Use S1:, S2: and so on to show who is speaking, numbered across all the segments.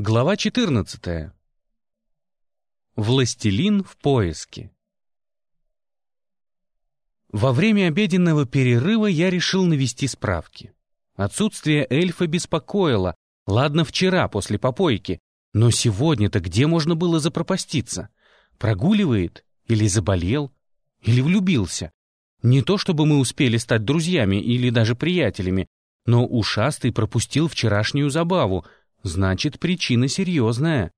S1: Глава 14. Властелин в поиске. Во время обеденного перерыва я решил навести справки. Отсутствие эльфа беспокоило. Ладно, вчера, после попойки. Но сегодня-то где можно было запропаститься? Прогуливает? Или заболел? Или влюбился? Не то чтобы мы успели стать друзьями или даже приятелями, но ушастый пропустил вчерашнюю забаву — Значит, причина серьезная.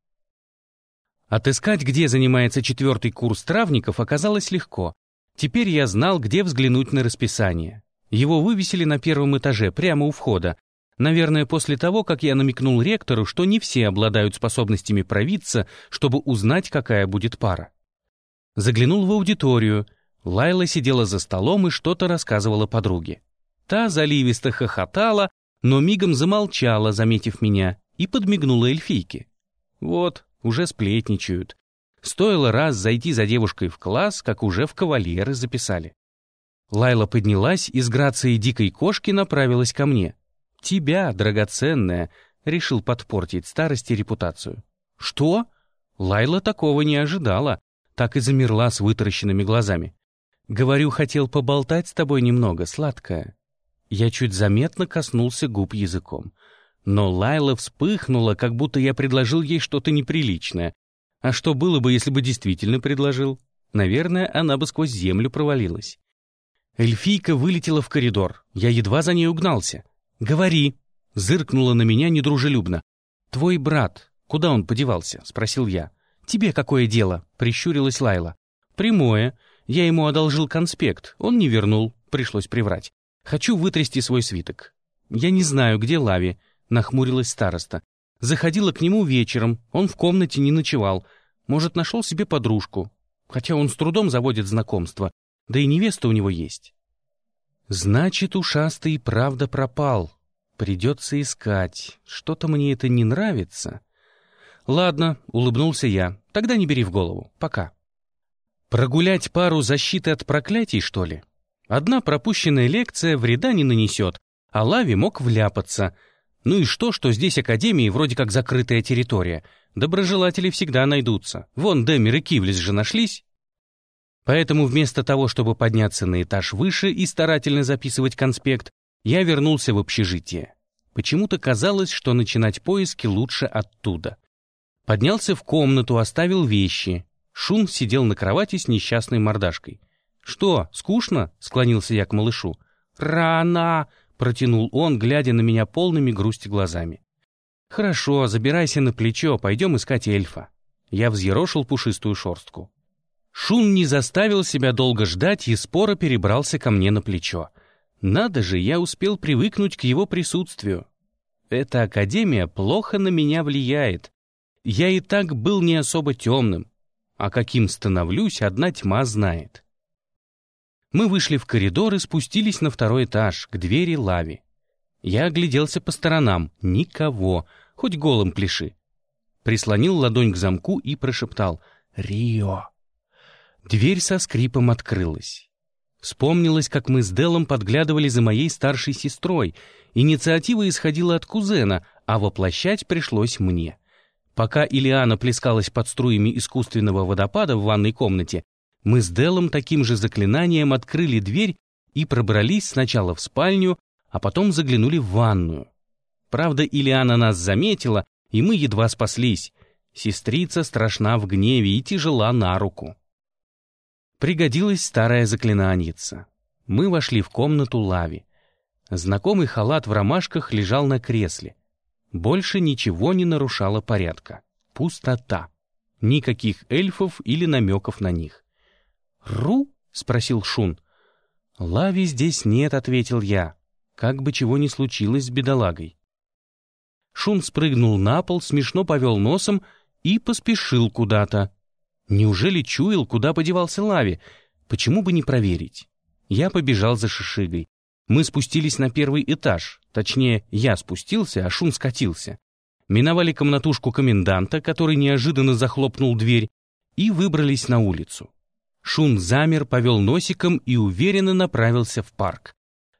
S1: Отыскать, где занимается четвертый курс травников, оказалось легко. Теперь я знал, где взглянуть на расписание. Его вывесили на первом этаже, прямо у входа. Наверное, после того, как я намекнул ректору, что не все обладают способностями провидца, чтобы узнать, какая будет пара. Заглянул в аудиторию. Лайла сидела за столом и что-то рассказывала подруге. Та заливисто хохотала, но мигом замолчала, заметив меня, и подмигнула эльфийке. Вот, уже сплетничают. Стоило раз зайти за девушкой в класс, как уже в кавалеры записали. Лайла поднялась и с грацией дикой кошки направилась ко мне. «Тебя, драгоценная», — решил подпортить старости репутацию. «Что?» Лайла такого не ожидала, так и замерла с вытаращенными глазами. «Говорю, хотел поболтать с тобой немного, сладкая». Я чуть заметно коснулся губ языком. Но Лайла вспыхнула, как будто я предложил ей что-то неприличное. А что было бы, если бы действительно предложил? Наверное, она бы сквозь землю провалилась. Эльфийка вылетела в коридор. Я едва за ней угнался. «Говори!» — зыркнула на меня недружелюбно. «Твой брат, куда он подевался?» — спросил я. «Тебе какое дело?» — прищурилась Лайла. «Прямое. Я ему одолжил конспект. Он не вернул. Пришлось приврать. Хочу вытрясти свой свиток. Я не знаю, где Лави нахмурилась староста. Заходила к нему вечером, он в комнате не ночевал. Может, нашел себе подружку. Хотя он с трудом заводит знакомство, да и невеста у него есть. Значит, ушастый правда пропал. Придется искать. Что-то мне это не нравится. Ладно, улыбнулся я. Тогда не бери в голову. Пока. Прогулять пару защиты от проклятий, что ли? Одна пропущенная лекция вреда не нанесет, а Лави мог вляпаться — ну и что, что здесь академии вроде как закрытая территория? Доброжелатели всегда найдутся. Вон Демер и Кивлис же нашлись. Поэтому вместо того, чтобы подняться на этаж выше и старательно записывать конспект, я вернулся в общежитие. Почему-то казалось, что начинать поиски лучше оттуда. Поднялся в комнату, оставил вещи. Шун сидел на кровати с несчастной мордашкой. «Что, скучно?» — склонился я к малышу. «Рано!» Протянул он, глядя на меня полными грусти глазами. «Хорошо, забирайся на плечо, пойдем искать эльфа». Я взъерошил пушистую шорстку. Шун не заставил себя долго ждать и споро перебрался ко мне на плечо. Надо же, я успел привыкнуть к его присутствию. Эта академия плохо на меня влияет. Я и так был не особо темным, а каким становлюсь, одна тьма знает. Мы вышли в коридор и спустились на второй этаж, к двери лави. Я огляделся по сторонам. Никого, хоть голым пляши. Прислонил ладонь к замку и прошептал «Рио». Дверь со скрипом открылась. Вспомнилось, как мы с Делом подглядывали за моей старшей сестрой. Инициатива исходила от кузена, а воплощать пришлось мне. Пока Илиана плескалась под струями искусственного водопада в ванной комнате, мы с Делом таким же заклинанием открыли дверь и пробрались сначала в спальню, а потом заглянули в ванную. Правда, Илиана нас заметила, и мы едва спаслись. Сестрица страшна в гневе и тяжела на руку. Пригодилась старая заклинаница. Мы вошли в комнату Лави. Знакомый халат в ромашках лежал на кресле. Больше ничего не нарушало порядка. Пустота. Никаких эльфов или намеков на них. «Ру?» — спросил Шун. «Лави здесь нет», — ответил я. Как бы чего ни случилось с бедолагой. Шун спрыгнул на пол, смешно повел носом и поспешил куда-то. Неужели чуял, куда подевался Лави? Почему бы не проверить? Я побежал за Шишигой. Мы спустились на первый этаж. Точнее, я спустился, а Шун скатился. Миновали комнатушку коменданта, который неожиданно захлопнул дверь, и выбрались на улицу. Шун замер, повел носиком и уверенно направился в парк.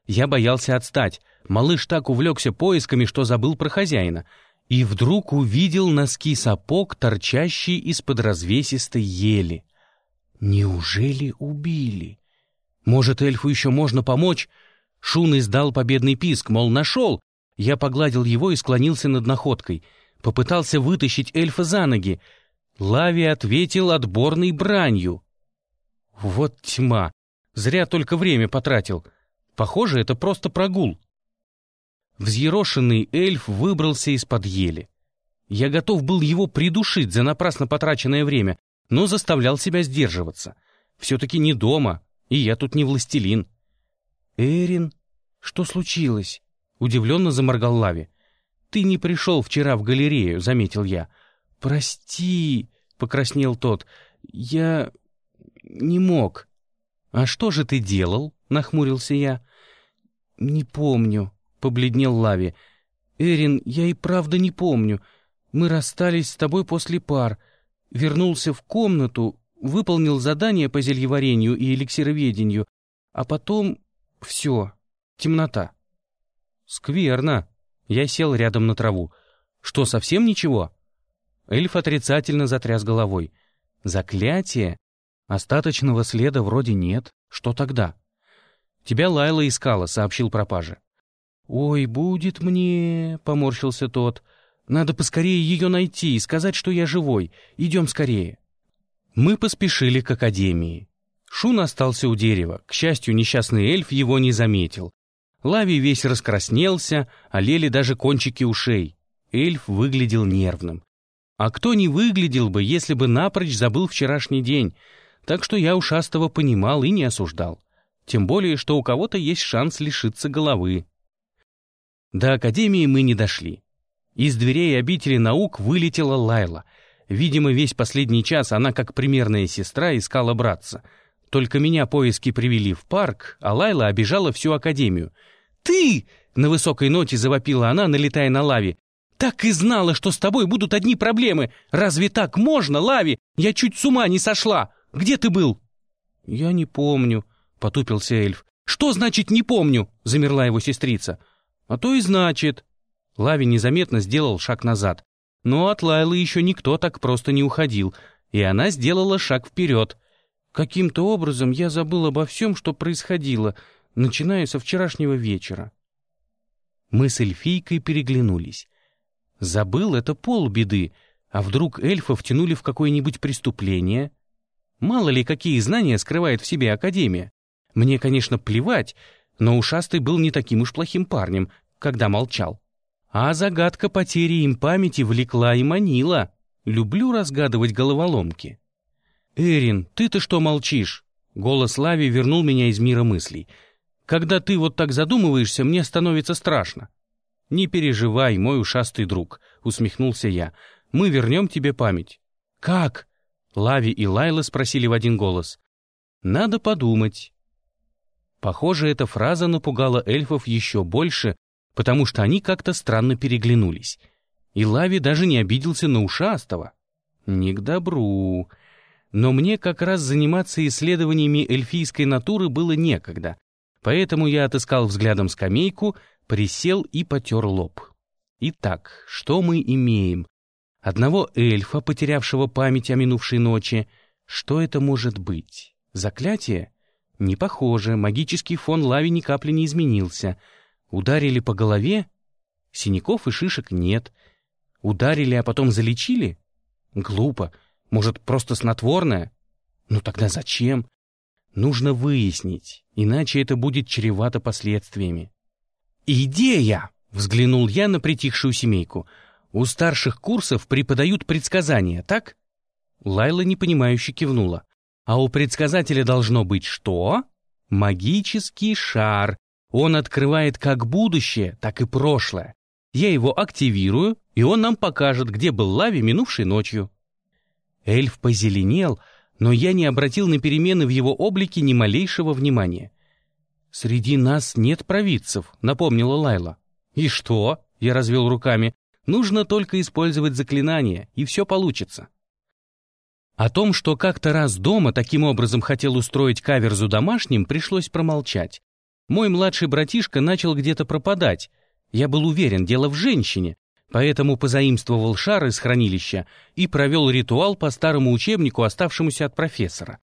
S1: Я боялся отстать. Малыш так увлекся поисками, что забыл про хозяина. И вдруг увидел носки сапог, торчащие из-под развесистой ели. Неужели убили? Может, эльфу еще можно помочь? Шун издал победный писк, мол, нашел. Я погладил его и склонился над находкой. Попытался вытащить эльфа за ноги. Лави ответил отборной бранью. Вот тьма. Зря только время потратил. Похоже, это просто прогул. Взъерошенный эльф выбрался из-под ели. Я готов был его придушить за напрасно потраченное время, но заставлял себя сдерживаться. Все-таки не дома, и я тут не властелин. «Эрин, что случилось?» — удивленно заморгал Лави. «Ты не пришел вчера в галерею», — заметил я. «Прости», — покраснел тот, — «я не мог». «А что же ты делал?» — нахмурился я. «Не помню», — побледнел Лави. «Эрин, я и правда не помню. Мы расстались с тобой после пар. Вернулся в комнату, выполнил задание по зельеварению и эликсироведению, а потом все, темнота. Скверно. Я сел рядом на траву. Что, совсем ничего? Эльф отрицательно затряс головой. Заклятие? Остаточного следа вроде нет. Что тогда? Тебя Лайла искала, сообщил пропаже. «Ой, будет мне...» — поморщился тот. «Надо поскорее ее найти и сказать, что я живой. Идем скорее». Мы поспешили к академии. Шун остался у дерева. К счастью, несчастный эльф его не заметил. Лави весь раскраснелся, олели даже кончики ушей. Эльф выглядел нервным. А кто не выглядел бы, если бы напрочь забыл вчерашний день? Так что я ушастого понимал и не осуждал. Тем более, что у кого-то есть шанс лишиться головы. До академии мы не дошли. Из дверей обители наук вылетела Лайла — Видимо, весь последний час она, как примерная сестра, искала братца. Только меня поиски привели в парк, а Лайла обижала всю академию. «Ты!» — на высокой ноте завопила она, налетая на Лави. «Так и знала, что с тобой будут одни проблемы! Разве так можно, Лави? Я чуть с ума не сошла! Где ты был?» «Я не помню», — потупился эльф. «Что значит «не помню»?» — замерла его сестрица. «А то и значит». Лави незаметно сделал шаг назад. Но от Лайлы еще никто так просто не уходил, и она сделала шаг вперед. Каким-то образом я забыл обо всем, что происходило, начиная со вчерашнего вечера. Мы с эльфийкой переглянулись. Забыл — это полбеды, а вдруг эльфа втянули в какое-нибудь преступление? Мало ли, какие знания скрывает в себе Академия. Мне, конечно, плевать, но ушастый был не таким уж плохим парнем, когда молчал. А загадка потери им памяти влекла и манила. Люблю разгадывать головоломки. «Эрин, ты-то что молчишь?» Голос Лави вернул меня из мира мыслей. «Когда ты вот так задумываешься, мне становится страшно». «Не переживай, мой ушастый друг», — усмехнулся я. «Мы вернем тебе память». «Как?» — Лави и Лайла спросили в один голос. «Надо подумать». Похоже, эта фраза напугала эльфов еще больше, потому что они как-то странно переглянулись. И Лави даже не обиделся на ушастого. Не к добру. Но мне как раз заниматься исследованиями эльфийской натуры было некогда, поэтому я отыскал взглядом скамейку, присел и потер лоб. Итак, что мы имеем? Одного эльфа, потерявшего память о минувшей ночи. Что это может быть? Заклятие? Не похоже, магический фон Лави ни капли не изменился — Ударили по голове? Синяков и шишек нет. Ударили, а потом залечили? Глупо. Может, просто снотворное? Ну тогда зачем? Нужно выяснить, иначе это будет чревато последствиями. «Идея!» — взглянул я на притихшую семейку. «У старших курсов преподают предсказания, так?» Лайла непонимающе кивнула. «А у предсказателя должно быть что?» «Магический шар, он открывает как будущее, так и прошлое. Я его активирую, и он нам покажет, где был Лави минувшей ночью. Эльф позеленел, но я не обратил на перемены в его облике ни малейшего внимания. «Среди нас нет провидцев», — напомнила Лайла. «И что?» — я развел руками. «Нужно только использовать заклинание, и все получится». О том, что как-то раз дома таким образом хотел устроить каверзу домашним, пришлось промолчать. Мой младший братишка начал где-то пропадать. Я был уверен, дело в женщине, поэтому позаимствовал шар из хранилища и провел ритуал по старому учебнику, оставшемуся от профессора.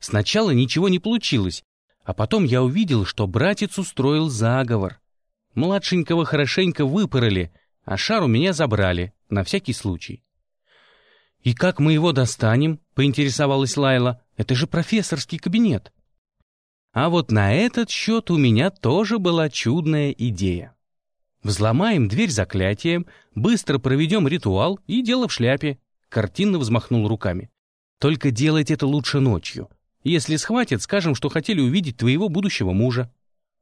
S1: Сначала ничего не получилось, а потом я увидел, что братец устроил заговор. Младшенького хорошенько выпороли, а шар у меня забрали, на всякий случай. «И как мы его достанем?» — поинтересовалась Лайла. «Это же профессорский кабинет». А вот на этот счет у меня тоже была чудная идея. Взломаем дверь заклятием, быстро проведем ритуал и дело в шляпе. Картинно взмахнул руками. Только делать это лучше ночью. Если схватят, скажем, что хотели увидеть твоего будущего мужа.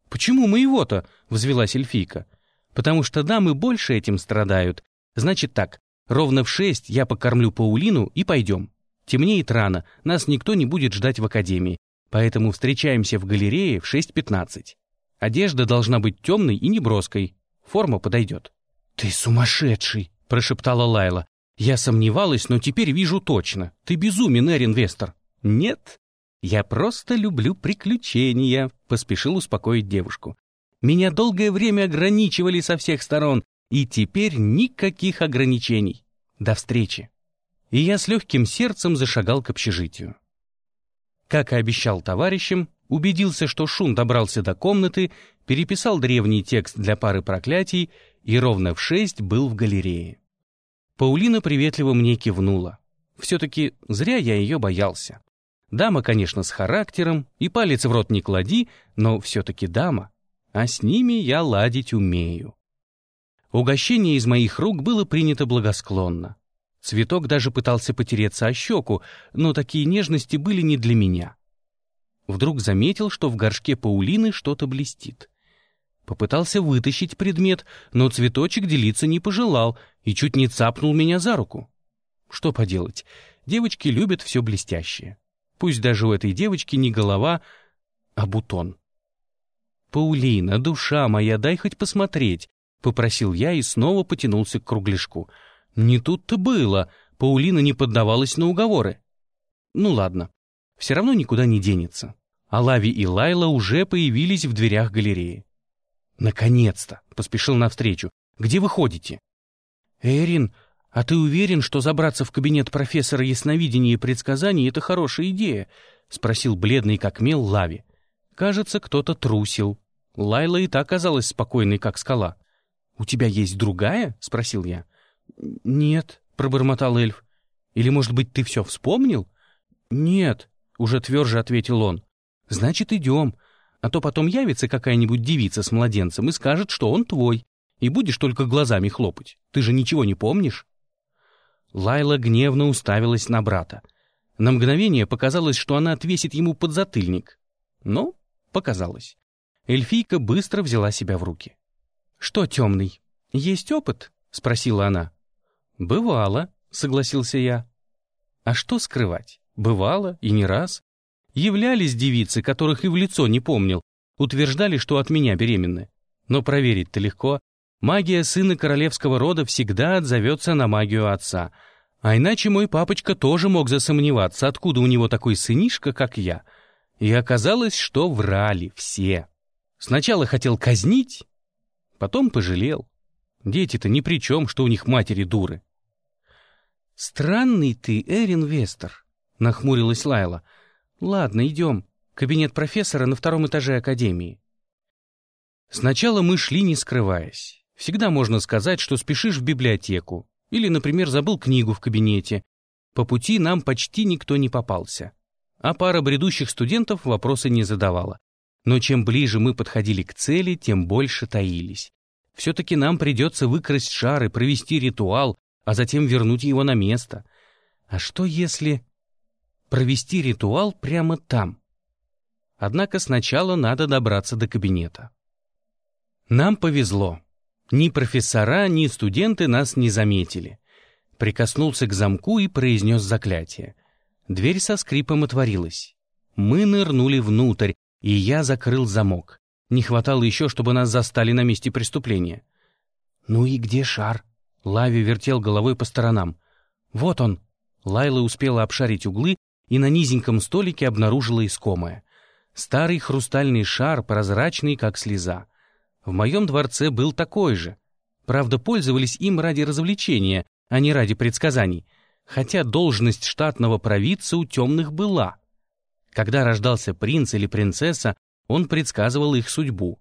S1: «Почему моего-то?» — взвелась эльфийка. «Потому что дамы больше этим страдают. Значит так, ровно в шесть я покормлю Паулину и пойдем. Темнеет рано, нас никто не будет ждать в академии, поэтому встречаемся в галерее в 6.15. Одежда должна быть темной и неброской, форма подойдет». «Ты сумасшедший!» — прошептала Лайла. «Я сомневалась, но теперь вижу точно. Ты безумен, Эрин Вестер». «Нет, «Я просто люблю приключения», — поспешил успокоить девушку. «Меня долгое время ограничивали со всех сторон, и теперь никаких ограничений. До встречи». И я с легким сердцем зашагал к общежитию. Как и обещал товарищам, убедился, что Шун добрался до комнаты, переписал древний текст для пары проклятий и ровно в шесть был в галерее. Паулина приветливо мне кивнула. Все-таки зря я ее боялся. Дама, конечно, с характером, и палец в рот не клади, но все-таки дама, а с ними я ладить умею. Угощение из моих рук было принято благосклонно. Цветок даже пытался потереться о щеку, но такие нежности были не для меня. Вдруг заметил, что в горшке паулины что-то блестит. Попытался вытащить предмет, но цветочек делиться не пожелал и чуть не цапнул меня за руку. Что поделать, девочки любят все блестящее. Пусть даже у этой девочки не голова, а бутон. «Паулина, душа моя, дай хоть посмотреть», — попросил я и снова потянулся к кругляшку. Не тут-то было, Паулина не поддавалась на уговоры. Ну ладно, все равно никуда не денется. А Лави и Лайла уже появились в дверях галереи. «Наконец-то!» — поспешил навстречу. «Где вы ходите?» «Эрин, «А ты уверен, что забраться в кабинет профессора ясновидения и предсказаний — это хорошая идея?» — спросил бледный как мел Лави. Кажется, кто-то трусил. Лайла и так казалась спокойной, как скала. «У тебя есть другая?» — спросил я. «Нет», — пробормотал эльф. «Или, может быть, ты все вспомнил?» «Нет», — уже тверже ответил он. «Значит, идем. А то потом явится какая-нибудь девица с младенцем и скажет, что он твой, и будешь только глазами хлопать. Ты же ничего не помнишь?» Лайла гневно уставилась на брата. На мгновение показалось, что она отвесит ему подзатыльник. Но показалось. Эльфийка быстро взяла себя в руки. «Что, темный, есть опыт?» — спросила она. «Бывало», — согласился я. «А что скрывать? Бывало, и не раз. Являлись девицы, которых и в лицо не помнил, утверждали, что от меня беременны. Но проверить-то легко. Магия сына королевского рода всегда отзовется на магию отца. А иначе мой папочка тоже мог засомневаться, откуда у него такой сынишка, как я. И оказалось, что врали все. Сначала хотел казнить, потом пожалел. Дети-то ни при чем, что у них матери дуры. «Странный ты, Эрин Вестер», — нахмурилась Лайла. «Ладно, идем. Кабинет профессора на втором этаже академии». Сначала мы шли, не скрываясь. Всегда можно сказать, что спешишь в библиотеку. Или, например, забыл книгу в кабинете. По пути нам почти никто не попался. А пара бредущих студентов вопросы не задавала. Но чем ближе мы подходили к цели, тем больше таились. Все-таки нам придется выкрасть шар и провести ритуал, а затем вернуть его на место. А что если провести ритуал прямо там? Однако сначала надо добраться до кабинета. Нам повезло. Ни профессора, ни студенты нас не заметили. Прикоснулся к замку и произнес заклятие. Дверь со скрипом отворилась. Мы нырнули внутрь, и я закрыл замок. Не хватало еще, чтобы нас застали на месте преступления. «Ну и где шар?» Лави вертел головой по сторонам. «Вот он!» Лайла успела обшарить углы и на низеньком столике обнаружила искомое. Старый хрустальный шар, прозрачный, как слеза. В моем дворце был такой же. Правда, пользовались им ради развлечения, а не ради предсказаний, хотя должность штатного провидца у темных была. Когда рождался принц или принцесса, он предсказывал их судьбу.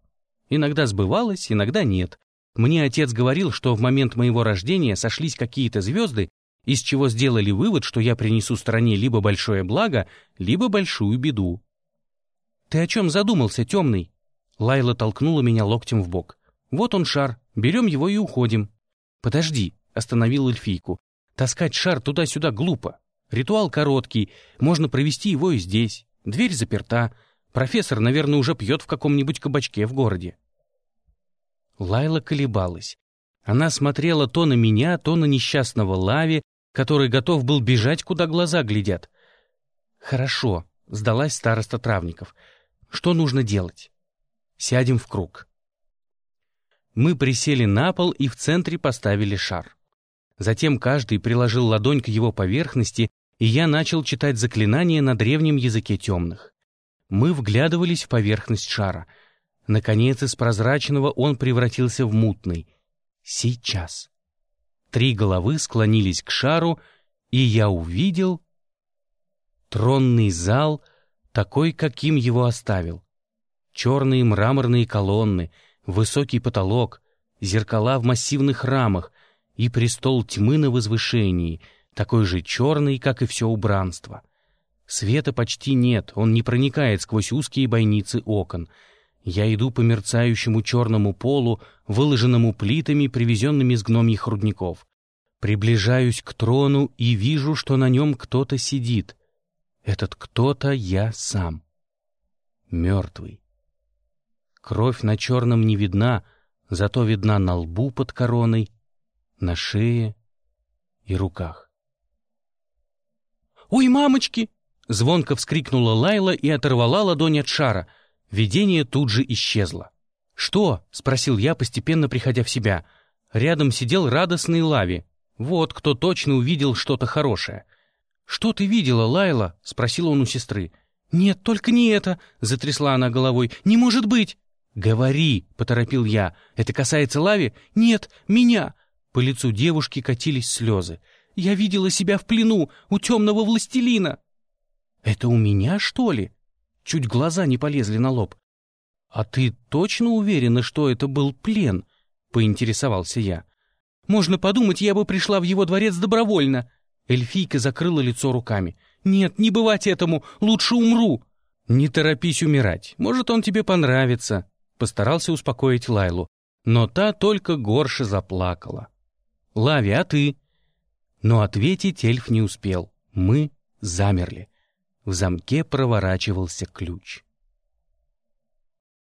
S1: Иногда сбывалось, иногда нет. Мне отец говорил, что в момент моего рождения сошлись какие-то звезды, из чего сделали вывод, что я принесу стране либо большое благо, либо большую беду. «Ты о чем задумался, темный?» Лайла толкнула меня локтем в бок. «Вот он шар, берем его и уходим». «Подожди», — остановил эльфийку. «Таскать шар туда-сюда глупо. Ритуал короткий, можно провести его и здесь. Дверь заперта. Профессор, наверное, уже пьет в каком-нибудь кабачке в городе». Лайла колебалась. Она смотрела то на меня, то на несчастного Лави, который готов был бежать, куда глаза глядят. «Хорошо», — сдалась староста травников. «Что нужно делать?» «Сядем в круг». Мы присели на пол и в центре поставили шар. Затем каждый приложил ладонь к его поверхности, и я начал читать заклинание на древнем языке темных. Мы вглядывались в поверхность шара. Наконец, из прозрачного он превратился в мутный. Сейчас. Три головы склонились к шару, и я увидел тронный зал, такой, каким его оставил. Черные мраморные колонны, высокий потолок, зеркала в массивных рамах и престол тьмы на возвышении, такой же черный, как и все убранство. Света почти нет, он не проникает сквозь узкие бойницы окон — я иду по мерцающему черному полу, выложенному плитами, привезенными с гномьих рудников. Приближаюсь к трону и вижу, что на нем кто-то сидит. Этот кто-то я сам. Мертвый. Кровь на черном не видна, зато видна на лбу под короной, на шее и руках. «Ой, мамочки!» — звонко вскрикнула Лайла и оторвала ладонь от шара — Видение тут же исчезло. «Что?» — спросил я, постепенно приходя в себя. Рядом сидел радостный Лави. Вот кто точно увидел что-то хорошее. «Что ты видела, Лайла?» — спросил он у сестры. «Нет, только не это!» — затрясла она головой. «Не может быть!» «Говори!» — поторопил я. «Это касается Лави?» «Нет, меня!» По лицу девушки катились слезы. «Я видела себя в плену у темного властелина!» «Это у меня, что ли?» Чуть глаза не полезли на лоб. «А ты точно уверена, что это был плен?» — поинтересовался я. «Можно подумать, я бы пришла в его дворец добровольно». Эльфийка закрыла лицо руками. «Нет, не бывать этому, лучше умру». «Не торопись умирать, может, он тебе понравится», — постарался успокоить Лайлу. Но та только горше заплакала. «Лави, а ты?» Но ответить эльф не успел. Мы замерли. В замке проворачивался ключ.